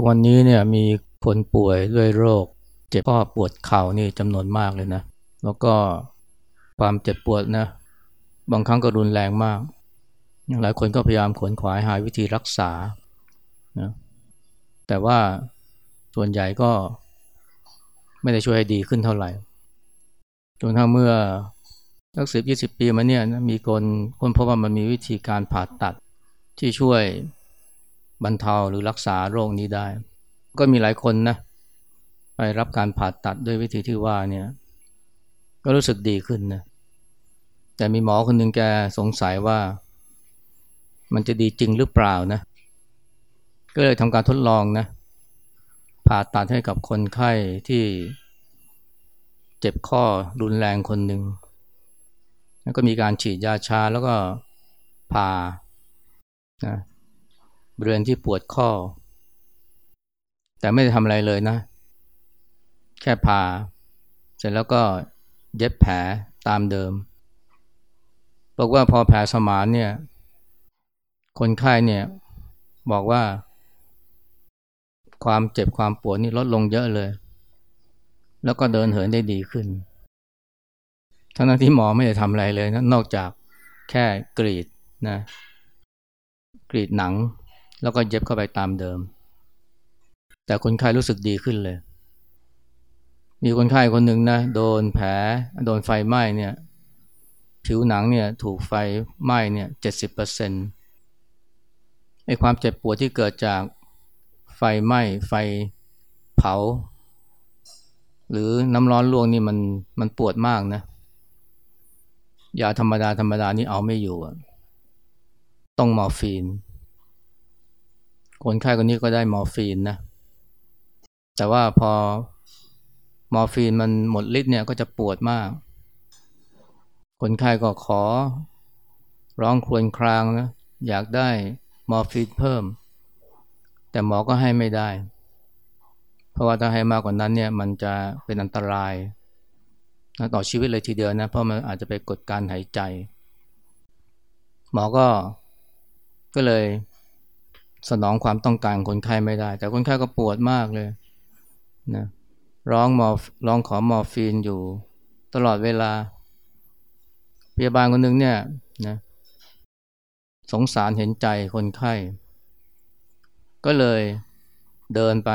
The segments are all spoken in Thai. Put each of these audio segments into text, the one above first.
ทุกวันนี้เนี่ยมีคนป่วยด้วยโรค เจ็บข้อปวดเข่านี่จำนวนมากเลยนะ แล้วก็ความเจ็บปวดนะ บางครั้งก็รุนแรงมาก หลายคนก็พยายามขวนขวายหาวิธีรักษานะแต่ว่าส่วนใหญ่ก็ไม่ได้ช่วยให้ดีขึ้นเท่าไหร่จนทั้งเมื่อสักสิบยี่สิบปีมาเนี่ยนะมีคนคนพบว่ามันมีวิธีการผ่าตัดที่ช่วย บรรเทาหรือรักษาโรคนี้ได้ ก็มีหลายคนนะไปรับการผ่าตัดด้วยวิธีที่ว่าเนี่ย ก็รู้สึกดีขึ้นนะแต่มีหมอคนหนึ่งแกสงสัยว่า มันจะดีจริงหรือเปล่านะ ก็เลยทำการทดลองนะ ผ่าตัดให้กับคนไข้ที่เจ็บข้อรุนแรงคนหนึ่งแล้วก็มีการฉีดยาชาแล้วก็ผ่านะ บริเวณที่ปวดข้อ แต่ไม่ได้ทำอะไรเลยนะ แค่ผ่า เสร็จแล้วก็เย็บแผลตามเดิม บอกว่าพอแผลสมานเนี่ย คนไข้เนี่ย บอกว่า ความเจ็บความปวดนี่ลดลงเยอะเลย แล้วก็เดินเหินได้ดีขึ้น ทั้งนั้นที่หมอไม่ได้ทำอะไรเลยนะนอกจากแค่กรีดนะ กรีดหนัง แล้วก็เย็บเข้าไปตามเดิม แต่คนไข้รู้สึกดีขึ้นเลย มีคนไข้คนหนึ่งนะโดนแผลโดนไฟไหม้เนี่ยผิวหนังเนี่ยถูกไฟไหม้เนี่ยเจ็ดสิบเปอร์เซ็นต์ไอความเจ็บปวดที่เกิดจากไฟไหม้ไฟเผา หรือน้ำร้อนลวกนี่มันมันปวดมากนะยาธรรมดาธรรมดานี่เอาไม่อยู่ต้องมอร์ฟีน คนไข้คนนี้ก็ได้มอร์ฟีนนะ แต่ว่าพอมอร์ฟีนมันหมดฤทธิ์เนี่ยก็จะปวดมาก คนไข้ก็ขอ ร้องครวญครางนะ อยากได้มอร์ฟีนเพิ่ม แต่หมอก็ให้ไม่ได้ เพราะว่าถ้าให้มากกว่านั้นเนี่ยมันจะเป็นอันตรายต่อชีวิตเลยทีเดียวนะ เพราะมันอาจจะไปกดการหายใจ หมอก็ก็เลย สนองความต้องการคนไข้ไม่ได้ แต่คนไข้ก็ปวดมากเลยนะร้องมอร้องขอมอร์ฟีนอยู่ตลอดเวลา พยาบาลคนหนึ่งเนี่ยนะสงสารเห็นใจคนไข้ ก็เลยเดินไป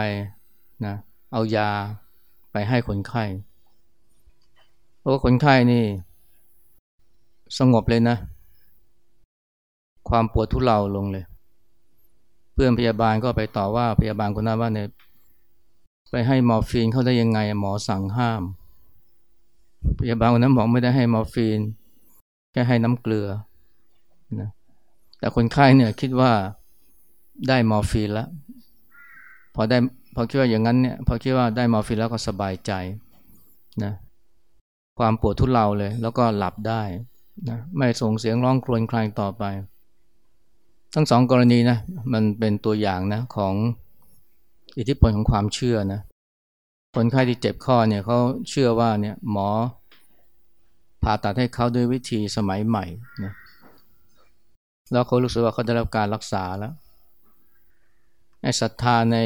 นะเอายาไปให้คนไข้เพราะคนไข้นี่ สงบเลยนะ ความปวดทุเลาลงเลย เพื่อนพยาบาลก็ไปต่อว่าพยาบาลคนนั้นว่าเนี่ยไปให้มอร์ฟีนเขาได้ยังไงหมอสั่งห้าม พยาบาลคนนั้นบอกไม่ได้ให้มอร์ฟีนแค่ให้น้ำเกลือนะแต่คนไข้เนี่ยคิดว่าได้มอร์ฟีนแล้วพอได้พอคิดว่าอย่างนั้นเนี่ยพอคิดว่าได้มอร์ฟีนแล้วก็สบายใจนะความปวดทุเลาเลย แล้วก็หลับได้นะไม่ส่งเสียงร้องครวญครางต่อไป ทั้งสองกรณีนะมันเป็นตัวอย่างนะของอิทธิพลของความเชื่อนะคนไข้ที่เจ็บข้อเนี่ยเขาเชื่อว่าเนี่ยหมอผ่าตัดให้เขาด้วยวิธีสมัยใหม่นะแล้วเขารู้สึกว่าเขาได้รับการรักษาแล้วไอ้ศรัทธาใน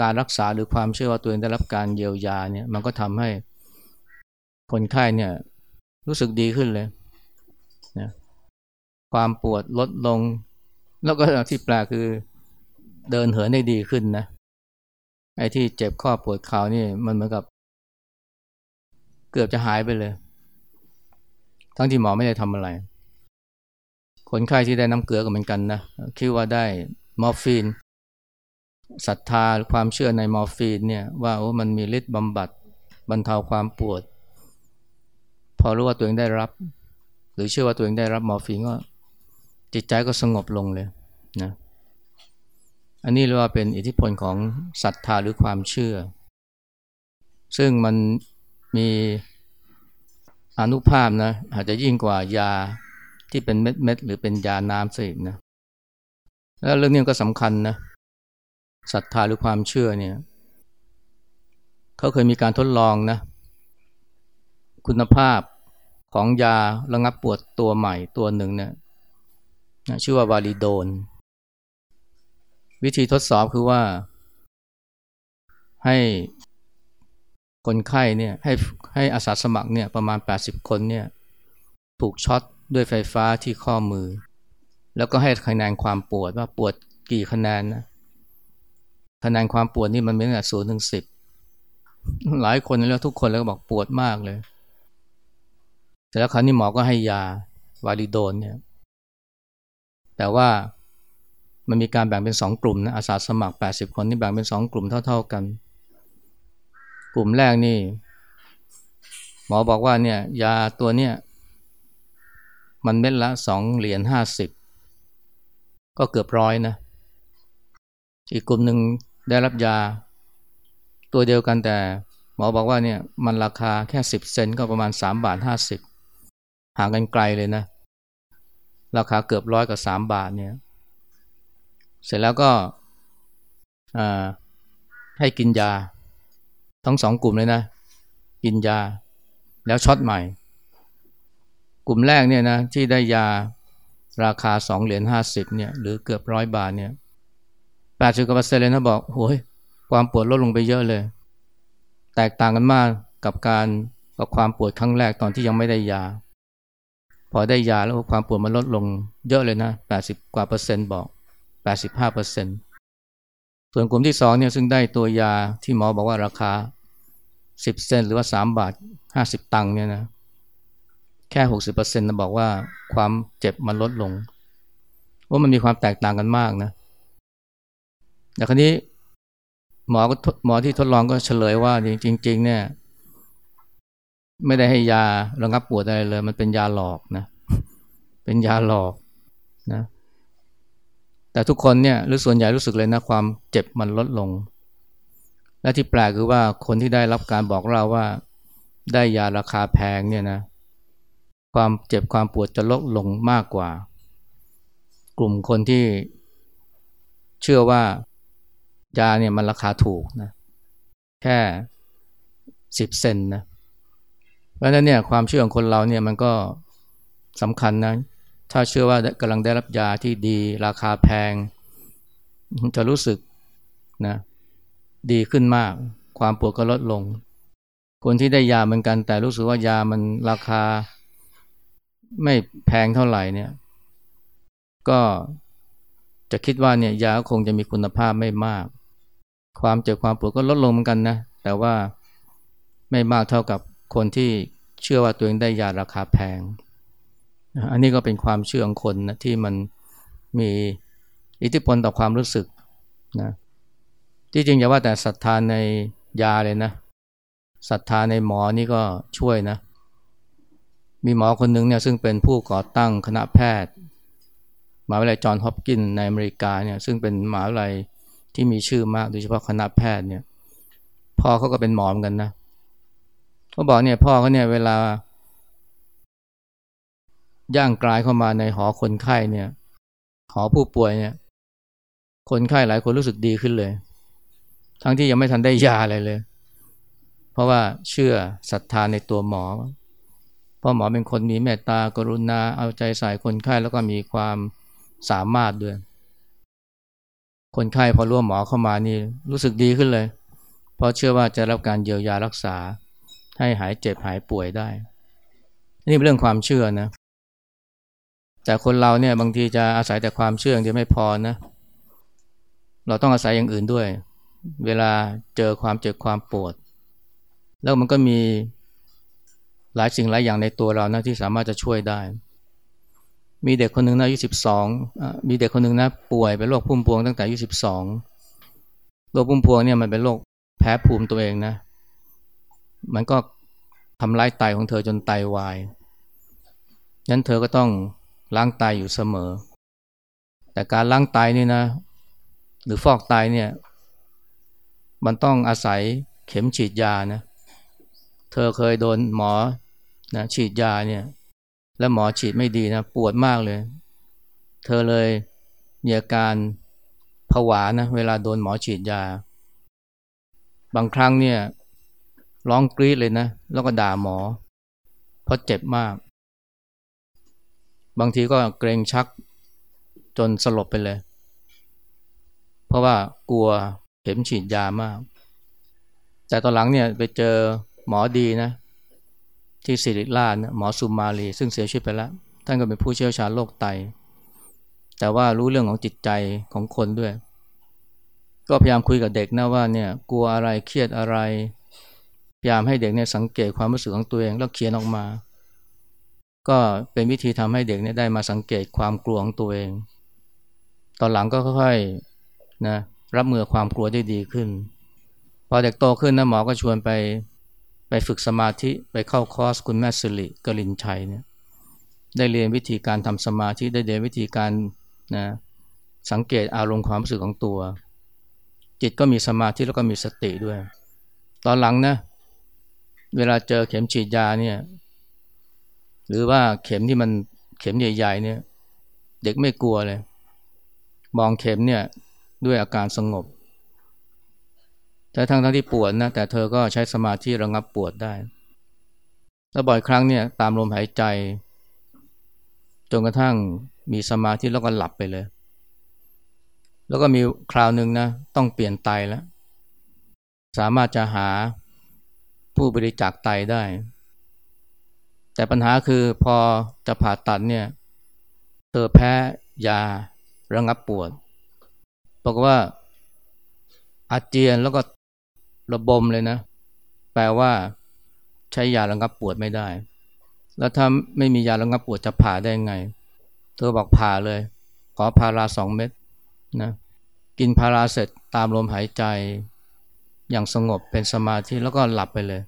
การรักษาหรือความเชื่อว่าตัวเองได้รับการเยียวยาเนี่ยมันก็ทำให้คนไข้เนี่ยรู้สึกดีขึ้นเลย ความปวดลดลง แล้วก็ที่แปลคือเดินเหินได้ดีขึ้นนะ ไอ้ที่เจ็บข้อปวดเข่านี่มันเหมือนกับ เกือบจะหายไปเลย ทั้งที่หมอไม่ได้ทำอะไร คนไข้ที่ได้น้ำเกลือก็เหมือนกันนะ คิดว่าได้มอร์ฟีนศรัทธาความเชื่อในมอร์ฟีนเนี่ยว่าโอ้มันมีฤทธิ์บำบัดบรรเทาความปวด พอรู้ว่าตัวเองได้รับ หรือเชื่อว่าตัวเองได้รับมอร์ฟีนก็ จิตใจก็สงบลงเลยนะอันนี้เรียกว่าเป็นอิทธิพลของศรัทธาหรือความเชื่อ ซึ่งมันมีอนุภาพนะอาจจะยิ่งกว่ายาที่เป็นเม็ดเม็ดหรือเป็นยาน้ำซะอีกนะแล้วเรื่องนี้ก็สำคัญนะศรัทธาหรือความเชื่อเนี่ยเขาเคยมีการทดลองนะคุณภาพของยาระงับปวดตัวใหม่ตัวหนึ่งเนี่ย นะชื่อว่าวาลิโดน วิธีทดสอบคือว่า ให้คนไข้เนี่ยให้ให้อาสาสมัครเนี่ยประมาณ 80 คนเนี่ยถูกช็อตด้วยไฟฟ้าที่ข้อมือ แล้วก็ให้คะแนนความปวดว่าปวดกี่คะแนนนะคะแนนความปวดนี่มันเป็นตั้งแต่ศูนย์ถึงสิบหลายคนแล้วทุกคนแล้วก็บอกปวดมากเลย แต่แล้วคราวนี้หมอก็ให้ยาวาลิโดนเนี่ย แต่ว่ามันมีการแบ่งเป็นสองกลุ่มนะอาสาสมัคร 80 คนนี่แบ่งเป็นสองกลุ่มเท่า ๆกัน กลุ่มแรกนี่ หมอบอกว่าเนี่ยยาตัวเนี้ยมันเม็ดละสองเหรียญห้าสิบก็เกือบร้อยนะ อีกกลุ่มหนึ่งได้รับยา ตัวเดียวกันแต่ หมอบอกว่าเนี่ยมันราคาแค่สิบเซนก็ประมาณสามบาทห้าสิบห่างกันไกลเลยนะ ราคาเกือบร้อยกับสามบาทเนี่ย เสร็จแล้วก็ให้กินยา ทั้งสองกลุ่มเลยนะ กินยา แล้วช็อตใหม่ กลุ่มแรกเนี่ยนะที่ได้ยาราคาสองเหรียญห้าสิบเนี่ยหรือเกือบร้อยบาทเนี่ยแปดสิบกว่าเปอร์เซ็นต์เลยนะบอกโอ้ยความปวดลดลงไปเยอะเลย แตกต่างกันมากกับการกับความปวดครั้งแรกตอนที่ยังไม่ได้ยา อได้ยาแล้วความปวดมันลดลงเยอะเลยนะแปดสิบกว่าเปอร์เซ็นต์บอกแปดสิบห้าเปอร์เซ็นต์ส่วนกลุ่มที่สองเนี่ยซึ่งได้ตัวยาที่หมอบอกว่าราคาสิบเซนหรือว่าสามบาทห้าสิบตังค์เนี่ยนะแค่หกสิบเปอร์เซ็นต์นะบอกว่าความเจ็บมันลดลงว่ามันมีความแตกต่างกันมากนะแต่ครนี้หมอก็หมอที่ทดลองก็เฉลยว่าจริงๆเนี่ย ไม่ได้ให้ยาระงับปวดอะไรเลย มันเป็นยาหลอกนะ เป็นยาหลอกนะ แต่ทุกคนเนี่ยหรือส่วนใหญ่รู้สึกเลยนะ ความเจ็บมันลดลง และที่แปลกคือว่าคนที่ได้รับการบอกเราว่าได้ยาราคาแพงเนี่ยนะ ความเจ็บความปวดจะลดลงมากกว่า กลุ่มคนที่เชื่อว่ายาเนี่ยมันราคาถูกนะ แค่สิบเซนนะ เพราะฉะนั้นเนี่ยความเชื่อของคนเราเนี่ยมันก็สำคัญนะถ้าเชื่อว่ากำลังได้รับยาที่ดีราคาแพง จะรู้สึกนะดีขึ้นมาก ความปวดก็ลดลง คนที่ได้ยาเหมือนกัน แต่รู้สึกว่ายามันราคาไม่แพงเท่าไหร่เนี่ย ก็จะคิดว่าเนี่ยยาคงจะมีคุณภาพไม่มาก ความเจ็บความปวดก็ลดลงเหมือนกันนะแต่ว่าไม่มากเท่ากับ คนที่เชื่อว่าตัวเองได้ยาราคาแพง อันนี้ก็เป็นความเชื่อของคนนะที่มันมีอิทธิพลต่อความรู้สึกนะที่จริงอย่าว่าแต่ศรัทธาในยาเลยนะศรัทธาในหมอนี่ก็ช่วยนะ มีหมอคนหนึ่งเนี่ยซึ่งเป็นผู้ก่อตั้งคณะแพทย์มหาวิทยาลัยจอห์นฮอปกินในอเมริกาเนี่ยซึ่งเป็นมหาวิทยาลัยที่มีชื่อมากโดยเฉพาะคณะแพทย์เนี่ยพ่อเขาก็เป็นหมอเหมือนกันนะเขาบอกเนี่ยพ่อเขาเนี่ยเวลา ย่างกลายเข้ามาในหอคนไข้เนี่ย หอผู้ป่วยเนี่ย คนไข้หลายคนรู้สึกดีขึ้นเลย ทั้งที่ยังไม่ทันได้ยาอะไรเลย เพราะว่าเชื่อศรัทธาในตัวหมอเพราะหมอเป็นคนมีเมตตากรุณาเอาใจใส่คนไข้แล้วก็มีความสามารถด้วย คนไข้พอร่วมหมอเข้ามานี่รู้สึกดีขึ้นเลย เพราะเชื่อว่าจะรับการเยียวยารักษา ให้หายเจ็บหายป่วยได้ นี่เป็นเรื่องความเชื่อนะ แต่คนเราเนี่ยบางทีจะอาศัยแต่ความเชื่ออย่างเดียวไม่พอนะ เราต้องอาศัยอย่างอื่นด้วย เวลาเจอความเจ็บความปวด แล้วมันก็มีหลายสิ่งหลายอย่างในตัวเรานะที่สามารถจะช่วยได้ มีเด็กคนหนึ่งนะอายุสิบสองมีเด็กคนหนึ่งนะป่วยเป็นโรคพุ่มพวงตั้งแต่อายุสิบสองโรคพุ่มพวงเนี่ยมันเป็นโรคแพ้ภูมิตัวเองนะ มันก็ทำลายไตของเธอจนไตาวายนั้นเธอก็ต้องล้างไตอยู่เสมอ แต่การล้างไตนี่นะ หรือฟอกไตเนี่ย มันต้องอาศัยเข็มฉีดยานะ เธอเคยโดนหมอนะฉีดยาเนี่ย แล้วหมอฉีดไม่ดีนะ ปวดมากเลย เธอเลยมีอาการผวานะ เวลาโดนหมอฉีดยา บางครั้งเนี่ย ร้องกรี๊ดเลยนะ แล้วก็ด่าหมอ เพราะเจ็บมาก บางทีก็เกรงชักจนสลบไปเลย เพราะว่ากลัวเข็มฉีดยามาก แต่ตอนหลังเนี่ยไปเจอหมอดีนะ ที่ศิริราชหมอสุมมาลี ซึ่งเสียชีวิตไปแล้ว ท่านก็เป็นผู้เชี่ยวชาญโรคไต แต่ว่ารู้เรื่องของจิตใจของคนด้วย ก็พยายามคุยกับเด็กนะว่าเนี่ยกลัวอะไรเครียดอะไร ยายามให้เด็กเนี่ยสังเกตความรู้สึกของตัวเองแล้วเขียนออกมา ก็เป็นวิธีทำให้เด็กเนี่ยได้มาสังเกตความกลัวของตัวเอง ตอนหลังก็ค่อยๆนะรับมือความกลัวได้ดีขึ้น พอเด็กโตขึ้นนะหมอก็ชวนไปไปฝึกสมาธิไปเข้าคอร์สคุณแม่สิริกลินชัยเนี่ยได้เรียนวิธีการทำสมาธิได้เรียนวิธีการนะสังเกตอารมณ์ความรู้สึกของตัว จิตก็มีสมาธิแล้วก็มีสติด้วย ตอนหลังนะ เวลาเจอเข็มฉีดยาเนี่ย หรือว่าเข็มที่มันเข็มใหญ่ ๆ เนี่ย เด็กไม่กลัวเลย มองเข็มเนี่ยด้วยอาการสงบ แต่ทั้งทั้งที่ปวดนะ แต่เธอก็ใช้สมาธิระงับปวดได้ แล้วบ่อยครั้งเนี่ย ตามลมหายใจ จนกระทั่งมีสมาธิแล้วก็หลับไปเลย แล้วก็มีคราวหนึ่งนะ ต้องเปลี่ยนไตแล้ว สามารถจะหา ผู้บริจาคไตได้ แต่ปัญหาคือพอจะผ่าตัดเนี่ยเธอแพ้ยาระงับปวดบอกว่าอาเจียนแล้วก็ระบมเลยนะ แปลว่าใช้ยาระงับปวดไม่ได้ แล้วถ้าไม่มียาระงับปวดจะผ่าได้ไง เธอบอกผ่าเลย ขอพาราสองเม็ดนะกินพาราเสร็จตามลมหายใจ อย่างสงบเป็นสมาธิแล้วก็หลับไปเลย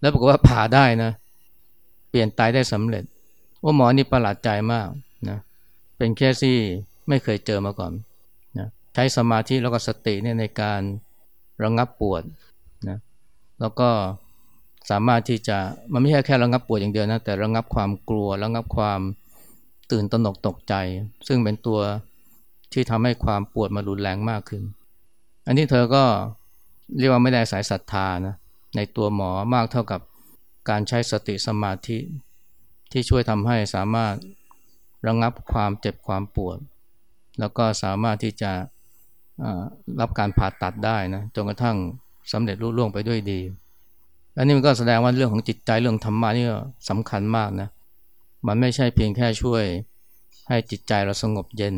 แล้วบอกว่าผ่าได้นะ เปลี่ยนไตได้สำเร็จว่าหมอนี่ประหลาดใจมากนะเป็นแค่ที่ไม่เคยเจอมาก่อนนะใช้สมาธิแล้วก็สติเนี่ยในการระงับปวดนะแล้วก็สามารถที่จะมันไม่ใช่แค่ระงับปวดอย่างเดียวนะแต่ระงับความกลัวระงับความตื่นตระหนกตกใจ ซึ่งเป็นตัวที่ทำให้ความปวดมารุนแรงมากขึ้น อันนี้เธอก็ เรียกว่าไม่ได้สายศรัทธานะในตัวหมอมากเท่ากับการใช้สติสมาธิ ที่ช่วยทำให้สามารถระงับความเจ็บความปวด แล้วก็สามารถที่จะรับการผ่าตัดได้นะจนกระทั่งสำเร็จรุ่ล่วงไปด้วยดี อันนี้มันก็แสดงว่าเรื่องของจิตใจเรื่องธรรมะนี่สำคัญมากนะมันไม่ใช่เพียงแค่ช่วยให้จิตใจเราสงบเย็น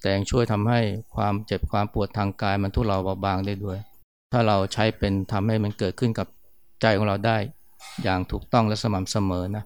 แต่ยังช่วยทำให้ความเจ็บความปวดทางกายมันทุเลาเบาบางได้ด้วย ถ้าเราใช้เป็นทำให้มันเกิดขึ้นกับใจของเราได้อย่างถูกต้องและสม่ำเสมอนะ